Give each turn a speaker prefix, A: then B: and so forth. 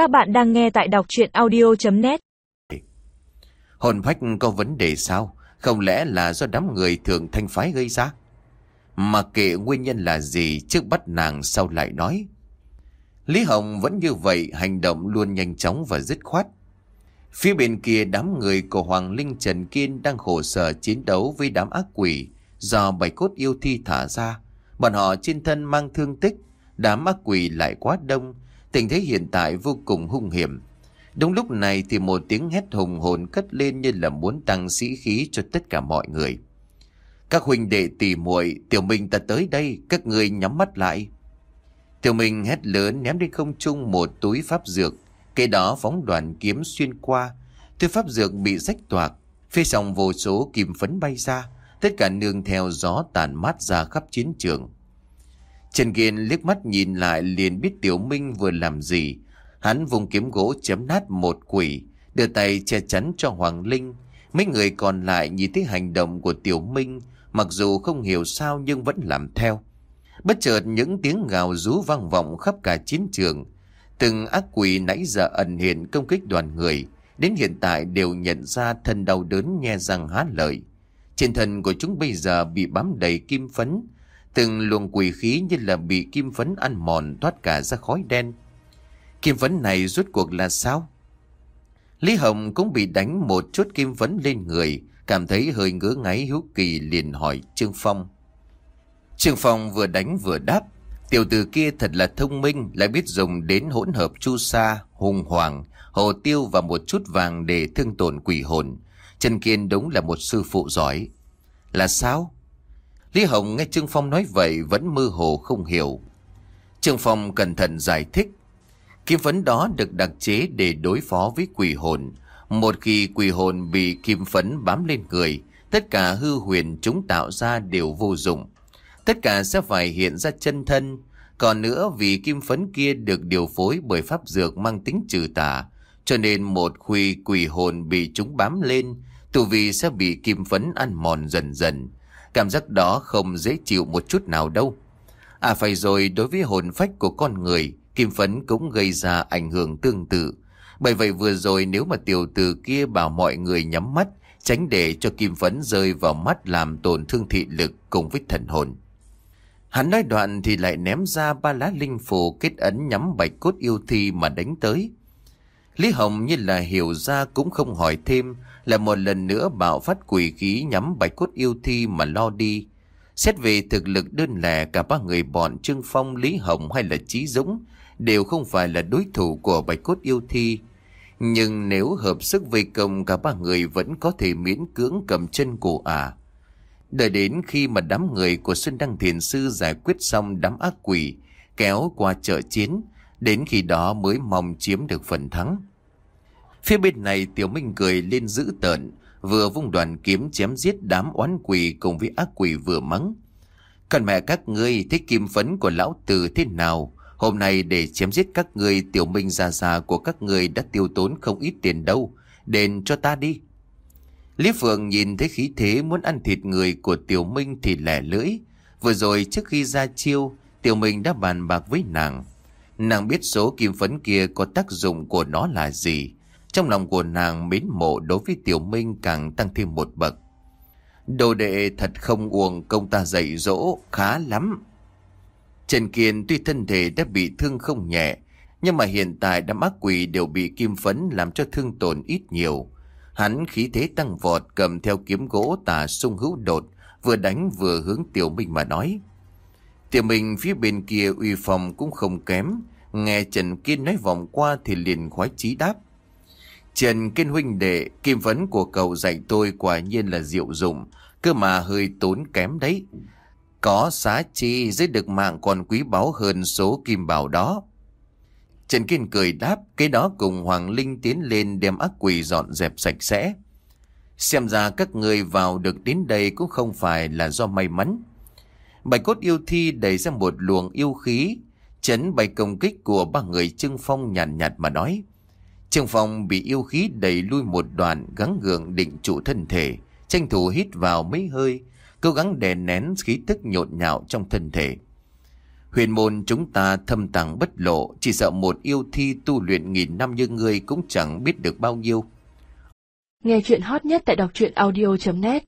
A: Các bạn đang nghe tại đọc chuyện audio.net
B: Hồn phách có vấn đề sao? Không lẽ là do đám người thường thanh phái gây ra? Mà kệ nguyên nhân là gì trước bắt nàng sau lại nói. Lý Hồng vẫn như vậy hành động luôn nhanh chóng và dứt khoát. Phía bên kia đám người của Hoàng Linh Trần Kiên đang khổ sở chiến đấu với đám ác quỷ do bạch cốt yêu thi thả ra. Bọn họ trên thân mang thương tích, đám ác quỷ lại quá đông, tình thế hiện tại vô cùng hung hiểm. Đúng lúc này thì một tiếng hét hùng hồn cất lên như là muốn tăng sĩ khí cho tất cả mọi người. Các huynh đệ tỉ muội, tiểu minh ta tới đây, các người nhắm mắt lại. Tiểu minh hét lớn ném lên không trung một túi pháp dược, cái đó phóng đoàn kiếm xuyên qua, thứ pháp dược bị rách toạc, phía sòng vô số kim phấn bay ra, tất cả nương theo gió tàn mát ra khắp chiến trường. Trần Kiên liếc mắt nhìn lại liền biết Tiểu Minh vừa làm gì. Hắn vùng kiếm gỗ chém nát một quỷ, đưa tay che chắn cho Hoàng Linh. Mấy người còn lại nhìn thấy hành động của Tiểu Minh, mặc dù không hiểu sao nhưng vẫn làm theo. Bất chợt những tiếng gào rú vang vọng khắp cả chiến trường. Từng ác quỷ nãy giờ ẩn hiện công kích đoàn người, đến hiện tại đều nhận ra thân đau đớn nhe răng há lợi. Trên thân của chúng bây giờ bị bám đầy kim phấn, từng luồng quỷ khí như là bị kim phấn ăn mòn thoát cả ra khói đen. Kim phấn này rốt cuộc là sao? Lý Hồng cũng bị đánh một chút kim phấn lên người, cảm thấy hơi ngứa ngáy hiếu kỳ liền hỏi Trương Phong. Trương Phong vừa đánh vừa đáp, tiểu tử kia thật là thông minh, lại biết dùng đến hỗn hợp chu sa, hùng hoàng, hồ tiêu và một chút vàng để thương tổn quỷ hồn. Trần Kiên đúng là một sư phụ giỏi. Là sao? Lý Hồng nghe Trương Phong nói vậy vẫn mơ hồ không hiểu. Trương Phong cẩn thận giải thích. Kim phấn đó được đặc chế để đối phó với quỷ hồn. Một khi quỷ hồn bị kim phấn bám lên người, tất cả hư huyền chúng tạo ra đều vô dụng. Tất cả sẽ phải hiện ra chân thân. Còn nữa vì kim phấn kia được điều phối bởi pháp dược mang tính trừ tà, cho nên một khi quỷ hồn bị chúng bám lên, tù vì sẽ bị kim phấn ăn mòn dần dần. Cảm giác đó không dễ chịu một chút nào đâu. À phải rồi đối với hồn phách của con người, kim phấn cũng gây ra ảnh hưởng tương tự. Bởi vậy vừa rồi nếu mà tiểu tử kia bảo mọi người nhắm mắt, tránh để cho kim phấn rơi vào mắt làm tổn thương thị lực cùng với thần hồn. Hắn nói đoạn thì lại ném ra ba lá linh phù kết ấn nhắm bạch cốt yêu thi mà đánh tới. Lý Hồng như là hiểu ra cũng không hỏi thêm, là một lần nữa bạo phát quỷ khí nhắm bạch cốt yêu thi mà lo đi. Xét về thực lực đơn lẻ cả ba người bọn Trương Phong, Lý Hồng hay là Trí Dũng đều không phải là đối thủ của bạch cốt yêu thi. Nhưng nếu hợp sức vây công cả ba người vẫn có thể miễn cưỡng cầm chân của à. Đợi đến khi mà đám người của Xuân Đăng Thiền Sư giải quyết xong đám ác quỷ, kéo qua chợ chiến, đến khi đó mới mong chiếm được phần thắng. Phía bên này Tiểu Minh cười lên dữ tợn, vừa vung đoàn kiếm chém giết đám oán quỷ cùng với ác quỷ vừa mắng. Còn mẹ các ngươi thích kim phấn của lão tử thế nào? Hôm nay để chém giết các ngươi Tiểu Minh già già của các ngươi đã tiêu tốn không ít tiền đâu. Đền cho ta đi. Lý Phượng nhìn thấy khí thế muốn ăn thịt người của Tiểu Minh thì lẻ lưỡi. Vừa rồi trước khi ra chiêu, Tiểu Minh đã bàn bạc với nàng. Nàng biết số kim phấn kia có tác dụng của nó là gì. Trong lòng của nàng mến mộ đối với Tiểu Minh càng tăng thêm một bậc. Đồ đệ thật không uổng công ta dạy dỗ, khá lắm. Trần Kiên tuy thân thể đã bị thương không nhẹ, nhưng mà hiện tại đám ác quỷ đều bị kim phấn làm cho thương tổn ít nhiều. Hắn khí thế tăng vọt cầm theo kiếm gỗ tà sung hữu đột, vừa đánh vừa hướng Tiểu Minh mà nói. Tiểu Minh phía bên kia uy phòng cũng không kém, nghe Trần Kiên nói vòng qua thì liền khoái chí đáp. Trần Kiên huynh đệ, kim vấn của cậu dạy tôi quả nhiên là diệu dụng, cơ mà hơi tốn kém đấy. Có xá chi dưới được mạng còn quý báu hơn số kim bảo đó. Trần Kiên cười đáp, cái đó cùng Hoàng Linh tiến lên đem ác quỷ dọn dẹp sạch sẽ. Xem ra các người vào được đến đây cũng không phải là do may mắn. Bạch cốt yêu thi đẩy ra một luồng yêu khí, chấn bày công kích của ba người trưng phong nhàn nhạt, nhạt mà nói. Trương Phong bị yêu khí đẩy lui một đoạn gắng gượng định trụ thân thể, tranh thủ hít vào mấy hơi, cố gắng đè nén khí tức nhộn nhạo trong thân thể. Huyền môn chúng ta thâm tàng bất lộ, chỉ sợ một yêu thi tu luyện nghìn năm như ngươi cũng chẳng biết được bao nhiêu.
C: Nghe chuyện hot nhất tại đọc truyện audio.net